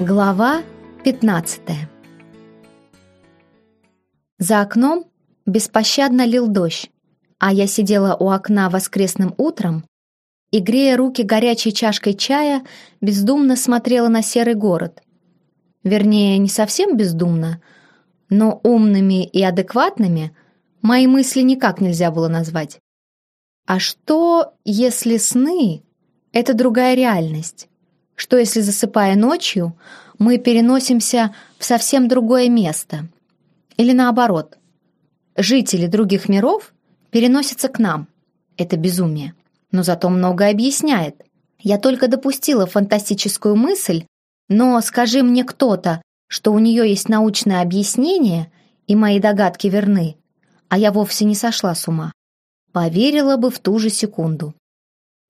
Глава 15 За окном беспощадно лил дождь, а я сидела у окна воскресным утром и, грея руки горячей чашкой чая, бездумно смотрела на серый город. Вернее, не совсем бездумно, но умными и адекватными мои мысли никак нельзя было назвать. А что, если сны — это другая реальность? Что если, засыпая ночью, мы переносимся в совсем другое место? Или наоборот, жители других миров переносятся к нам? Это безумие. Но зато многое объясняет. Я только допустила фантастическую мысль, но скажи мне кто-то, что у нее есть научное объяснение, и мои догадки верны, а я вовсе не сошла с ума. Поверила бы в ту же секунду.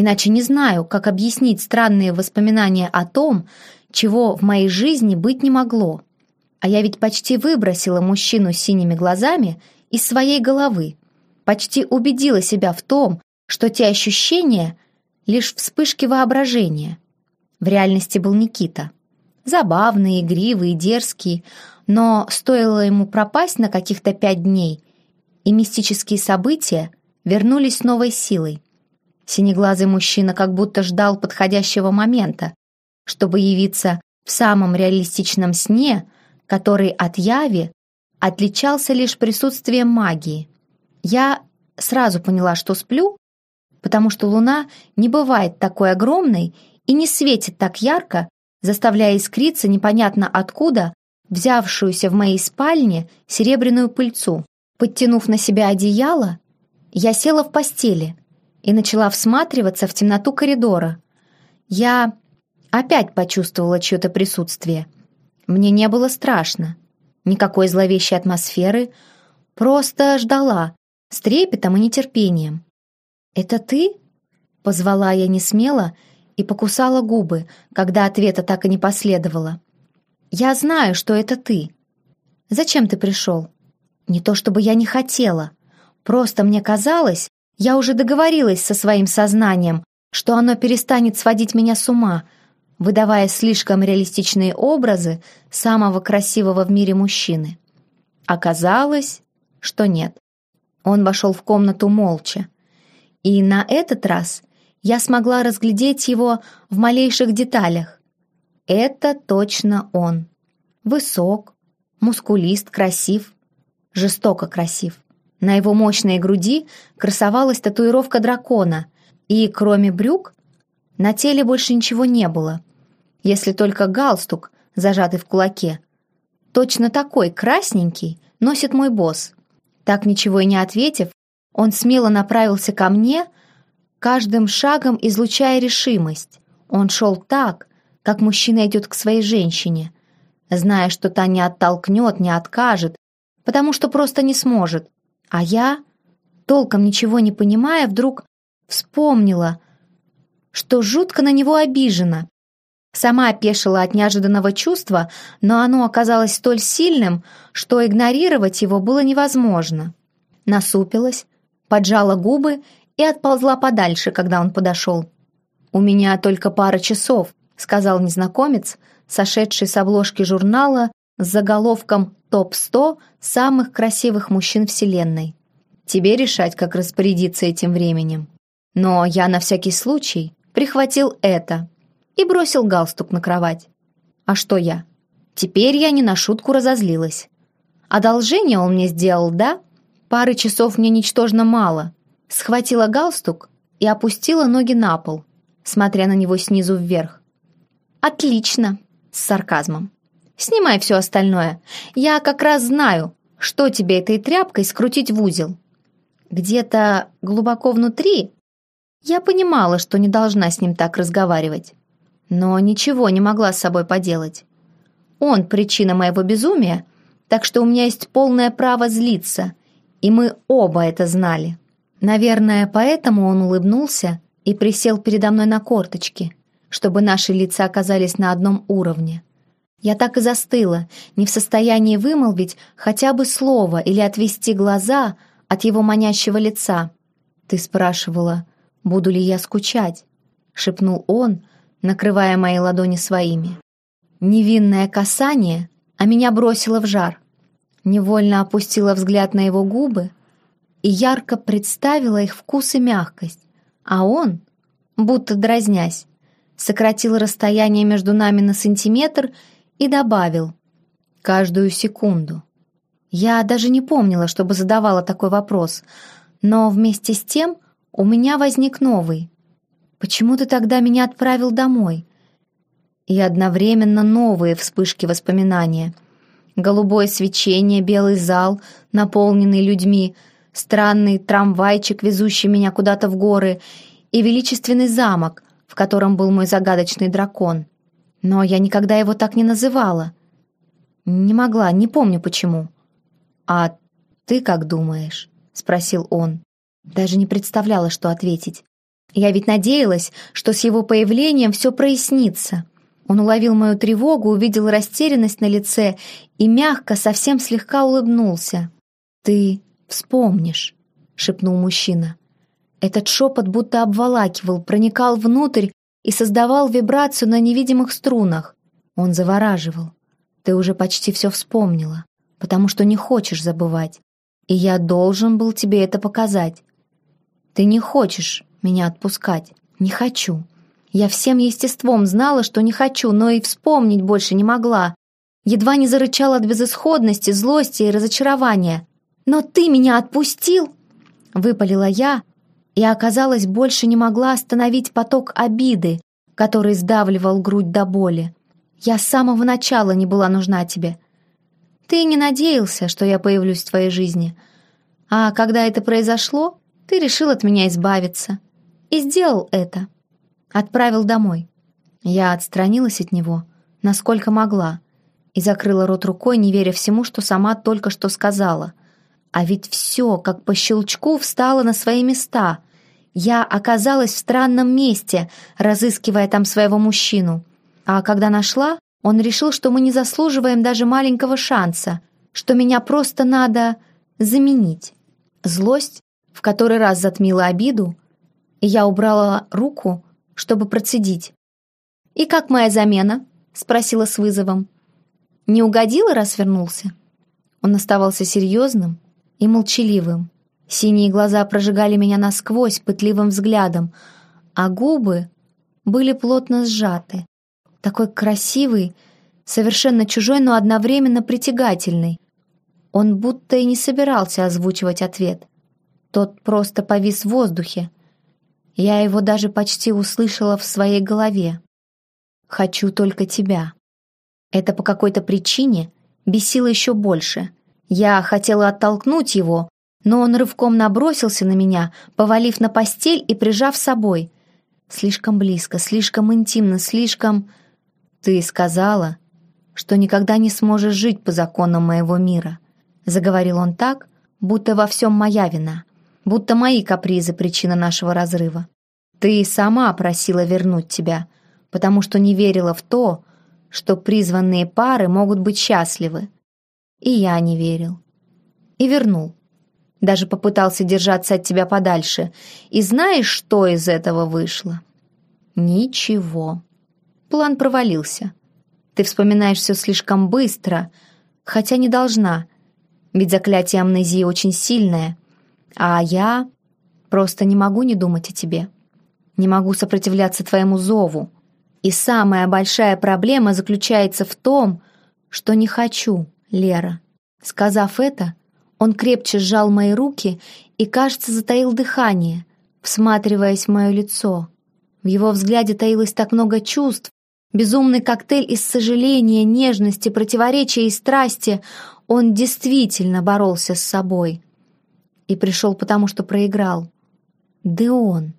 Иначе не знаю, как объяснить странные воспоминания о том, чего в моей жизни быть не могло. А я ведь почти выбросила мужчину с синими глазами из своей головы. Почти убедила себя в том, что те ощущения — лишь вспышки воображения. В реальности был Никита. Забавный, игривый, дерзкий, но стоило ему пропасть на каких-то пять дней, и мистические события вернулись с новой силой. Синеглазый мужчина как будто ждал подходящего момента, чтобы явиться в самом реалистичном сне, который от яви отличался лишь присутствием магии. Я сразу поняла, что сплю, потому что луна не бывает такой огромной и не светит так ярко, заставляя искриться непонятно откуда взявшуюся в моей спальне серебряную пыльцу. Подтянув на себя одеяло, я села в постели — и начала всматриваться в темноту коридора. Я опять почувствовала чье-то присутствие. Мне не было страшно. Никакой зловещей атмосферы. Просто ждала, с трепетом и нетерпением. «Это ты?» — позвала я не смело и покусала губы, когда ответа так и не последовало. «Я знаю, что это ты. Зачем ты пришел?» «Не то чтобы я не хотела. Просто мне казалось, я уже договорилась со своим сознанием, что оно перестанет сводить меня с ума, выдавая слишком реалистичные образы самого красивого в мире мужчины. Оказалось, что нет. Он вошел в комнату молча. И на этот раз я смогла разглядеть его в малейших деталях. Это точно он. Высок, мускулист, красив, жестоко красив. На его мощной груди красовалась татуировка дракона, и, кроме брюк, на теле больше ничего не было, если только галстук, зажатый в кулаке. Точно такой, красненький, носит мой босс. Так ничего и не ответив, он смело направился ко мне, каждым шагом излучая решимость. Он шел так, как мужчина идет к своей женщине, зная, что та не оттолкнет, не откажет, потому что просто не сможет, а я, толком ничего не понимая, вдруг вспомнила, что жутко на него обижена. Сама опешила от неожиданного чувства, но оно оказалось столь сильным, что игнорировать его было невозможно. Насупилась, поджала губы и отползла подальше, когда он подошел. «У меня только пара часов», — сказал незнакомец, сошедший с обложки журнала с заголовком «Топ-100 самых красивых мужчин Вселенной». Тебе решать, как распорядиться этим временем. Но я на всякий случай прихватил это и бросил галстук на кровать. А что я? Теперь я не на шутку разозлилась. Одолжение он мне сделал, да? Пары часов мне ничтожно мало. Схватила галстук и опустила ноги на пол, смотря на него снизу вверх. «Отлично!» — с сарказмом. Снимай все остальное. Я как раз знаю, что тебе этой тряпкой скрутить в узел. Где-то глубоко внутри я понимала, что не должна с ним так разговаривать. Но ничего не могла с собой поделать. Он причина моего безумия, так что у меня есть полное право злиться, и мы оба это знали. Наверное, поэтому он улыбнулся и присел передо мной на корточки, чтобы наши лица оказались на одном уровне. Я так и застыла, не в состоянии вымолвить хотя бы слово или отвести глаза от его манящего лица. «Ты спрашивала, буду ли я скучать?» — шепнул он, накрывая мои ладони своими. Невинное касание, а меня бросило в жар. Невольно опустила взгляд на его губы и ярко представила их вкус и мягкость, а он, будто дразнясь, сократил расстояние между нами на сантиметр и добавил «каждую секунду». Я даже не помнила, чтобы задавала такой вопрос, но вместе с тем у меня возник новый. «Почему ты тогда меня отправил домой?» И одновременно новые вспышки воспоминания. Голубое свечение, белый зал, наполненный людьми, странный трамвайчик, везущий меня куда-то в горы, и величественный замок, в котором был мой загадочный дракон. Но я никогда его так не называла. Не могла, не помню почему. «А ты как думаешь?» — спросил он. Даже не представляла, что ответить. Я ведь надеялась, что с его появлением все прояснится. Он уловил мою тревогу, увидел растерянность на лице и мягко, совсем слегка улыбнулся. «Ты вспомнишь», — шепнул мужчина. Этот шепот будто обволакивал, проникал внутрь и создавал вибрацию на невидимых струнах. Он завораживал. «Ты уже почти все вспомнила, потому что не хочешь забывать. И я должен был тебе это показать. Ты не хочешь меня отпускать. Не хочу. Я всем естеством знала, что не хочу, но и вспомнить больше не могла. Едва не зарычала от безысходности, злости и разочарования. «Но ты меня отпустил!» Выпалила я, и, оказалось, больше не могла остановить поток обиды, который сдавливал грудь до боли. «Я с самого начала не была нужна тебе. Ты не надеялся, что я появлюсь в твоей жизни. А когда это произошло, ты решил от меня избавиться. И сделал это. Отправил домой. Я отстранилась от него, насколько могла, и закрыла рот рукой, не веря всему, что сама только что сказала. А ведь все, как по щелчку, встало на свои места. Я оказалась в странном месте, разыскивая там своего мужчину. А когда нашла, он решил, что мы не заслуживаем даже маленького шанса, что меня просто надо заменить. Злость в который раз затмила обиду, и я убрала руку, чтобы процедить. «И как моя замена?» — спросила с вызовом. «Не угодила, раз вернулся?» Он оставался серьезным и молчаливым. Синие глаза прожигали меня насквозь пытливым взглядом, а губы были плотно сжаты. Такой красивый, совершенно чужой, но одновременно притягательный. Он будто и не собирался озвучивать ответ. Тот просто повис в воздухе. Я его даже почти услышала в своей голове. «Хочу только тебя». Это по какой-то причине бесило еще больше. Я хотела оттолкнуть его, но он рывком набросился на меня, повалив на постель и прижав собой. Слишком близко, слишком интимно, слишком... «Ты сказала, что никогда не сможешь жить по законам моего мира», заговорил он так, будто во всем моя вина будто мои капризы — причина нашего разрыва. Ты сама просила вернуть тебя, потому что не верила в то, что призванные пары могут быть счастливы. И я не верил. И вернул. Даже попытался держаться от тебя подальше. И знаешь, что из этого вышло? Ничего. План провалился. Ты вспоминаешь все слишком быстро, хотя не должна, ведь заклятие амнезии очень сильное — а я просто не могу не думать о тебе. Не могу сопротивляться твоему зову. И самая большая проблема заключается в том, что не хочу, Лера. Сказав это, он крепче сжал мои руки и, кажется, затаил дыхание, всматриваясь в мое лицо. В его взгляде таилось так много чувств, безумный коктейль из сожаления, нежности, противоречия и страсти. Он действительно боролся с собой и пришел потому, что проиграл. «Деон»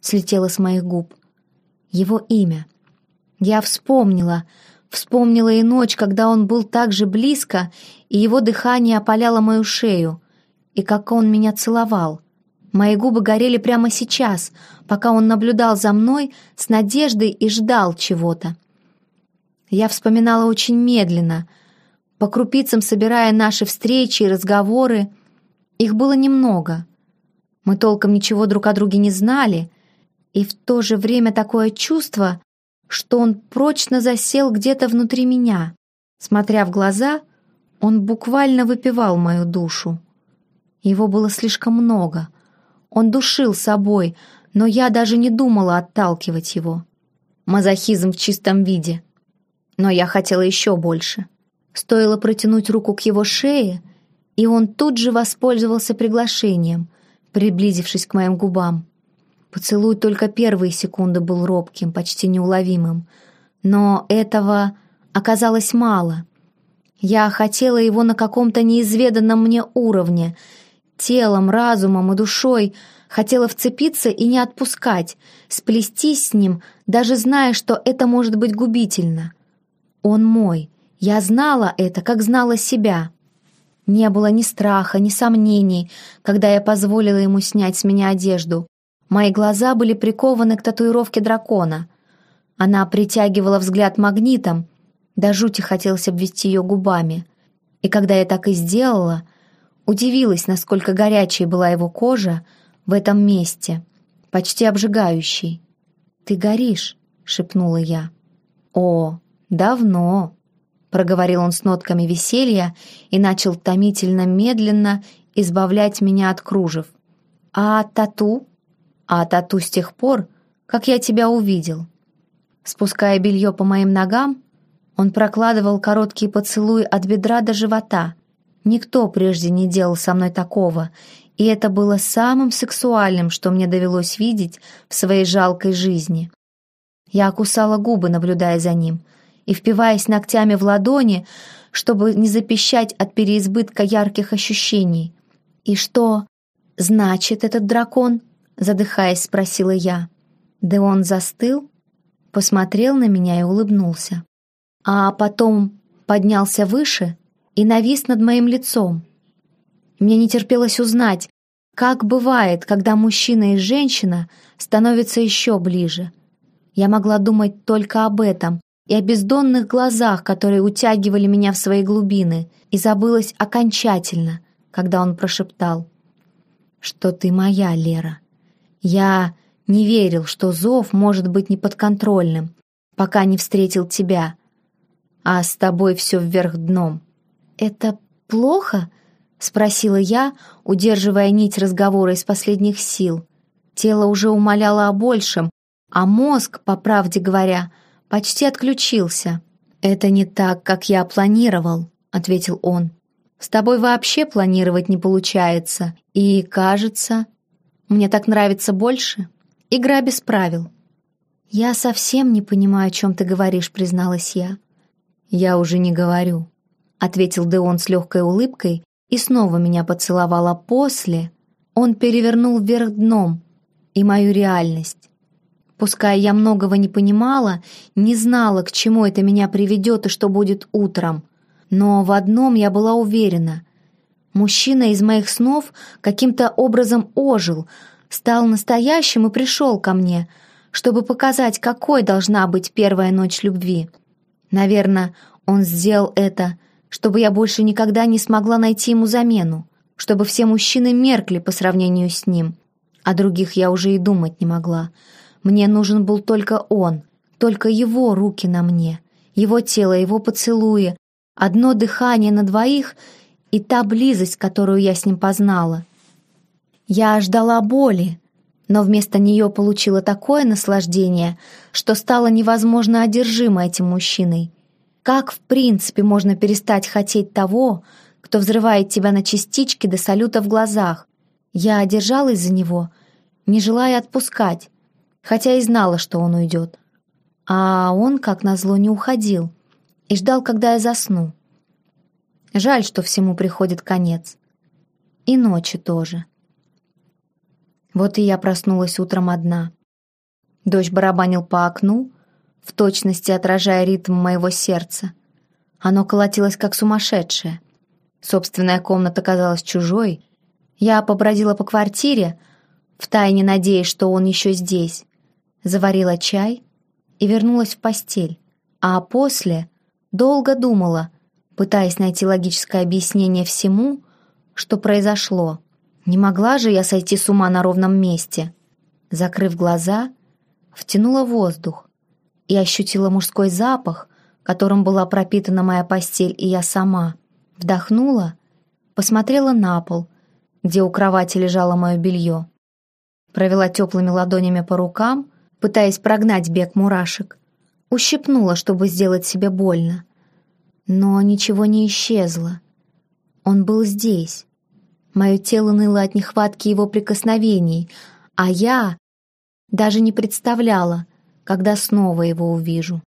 слетело с моих губ. Его имя. Я вспомнила, вспомнила и ночь, когда он был так же близко, и его дыхание опаляло мою шею, и как он меня целовал. Мои губы горели прямо сейчас, пока он наблюдал за мной с надеждой и ждал чего-то. Я вспоминала очень медленно, по крупицам собирая наши встречи и разговоры, их было немного. Мы толком ничего друг о друге не знали, и в то же время такое чувство, что он прочно засел где-то внутри меня. Смотря в глаза, он буквально выпивал мою душу. Его было слишком много. Он душил собой, но я даже не думала отталкивать его. Мазохизм в чистом виде. Но я хотела еще больше. Стоило протянуть руку к его шее, и он тут же воспользовался приглашением, приблизившись к моим губам. Поцелуй только первые секунды был робким, почти неуловимым. Но этого оказалось мало. Я хотела его на каком-то неизведанном мне уровне, телом, разумом и душой, хотела вцепиться и не отпускать, сплестись с ним, даже зная, что это может быть губительно. Он мой. Я знала это, как знала себя. Не было ни страха, ни сомнений, когда я позволила ему снять с меня одежду. Мои глаза были прикованы к татуировке дракона. Она притягивала взгляд магнитом, до жути хотелось обвести ее губами. И когда я так и сделала, удивилась, насколько горячей была его кожа в этом месте, почти обжигающей. «Ты горишь», — шепнула я. «О, давно», — проговорил он с нотками веселья и начал томительно медленно избавлять меня от кружев. «А тату?» «А тату с тех пор, как я тебя увидел». Спуская белье по моим ногам, он прокладывал короткие поцелуи от бедра до живота. Никто прежде не делал со мной такого, и это было самым сексуальным, что мне довелось видеть в своей жалкой жизни. Я кусала губы, наблюдая за ним, и, впиваясь ногтями в ладони, чтобы не запищать от переизбытка ярких ощущений. «И что значит этот дракон?» — задыхаясь, спросила я. Да он застыл, посмотрел на меня и улыбнулся а потом поднялся выше и навис над моим лицом. Мне не терпелось узнать, как бывает, когда мужчина и женщина становятся еще ближе. Я могла думать только об этом и о бездонных глазах, которые утягивали меня в свои глубины, и забылась окончательно, когда он прошептал, что ты моя, Лера. Я не верил, что зов может быть неподконтрольным, пока не встретил тебя — а с тобой все вверх дном». «Это плохо?» — спросила я, удерживая нить разговора из последних сил. Тело уже умоляло о большем, а мозг, по правде говоря, почти отключился. «Это не так, как я планировал», — ответил он. «С тобой вообще планировать не получается, и, кажется, мне так нравится больше. Игра без правил». «Я совсем не понимаю, о чем ты говоришь», — призналась я. «Я уже не говорю», — ответил Деон с легкой улыбкой и снова меня поцеловал, а после он перевернул вверх дном и мою реальность. Пускай я многого не понимала, не знала, к чему это меня приведет и что будет утром, но в одном я была уверена. Мужчина из моих снов каким-то образом ожил, стал настоящим и пришел ко мне, чтобы показать, какой должна быть первая ночь любви — Наверное, он сделал это, чтобы я больше никогда не смогла найти ему замену, чтобы все мужчины меркли по сравнению с ним. О других я уже и думать не могла. Мне нужен был только он, только его руки на мне, его тело, его поцелуи, одно дыхание на двоих и та близость, которую я с ним познала. Я ждала боли, но вместо нее получила такое наслаждение, что стало невозможно одержимо этим мужчиной. Как, в принципе, можно перестать хотеть того, кто взрывает тебя на частички до салюта в глазах? Я одержалась за него, не желая отпускать, хотя и знала, что он уйдет. А он, как назло, не уходил и ждал, когда я засну. Жаль, что всему приходит конец. И ночи тоже. Вот и я проснулась утром одна. Дождь барабанил по окну, в точности отражая ритм моего сердца. Оно колотилось как сумасшедшее. Собственная комната казалась чужой. Я побродила по квартире, втайне надеясь, что он еще здесь. Заварила чай и вернулась в постель. А после долго думала, пытаясь найти логическое объяснение всему, что произошло. Не могла же я сойти с ума на ровном месте. Закрыв глаза, втянула воздух и ощутила мужской запах, которым была пропитана моя постель и я сама. Вдохнула, посмотрела на пол, где у кровати лежало мое белье. Провела теплыми ладонями по рукам, пытаясь прогнать бег мурашек. Ущипнула, чтобы сделать себе больно. Но ничего не исчезло. Он был здесь. Мое тело ныло от нехватки его прикосновений, а я даже не представляла, когда снова его увижу.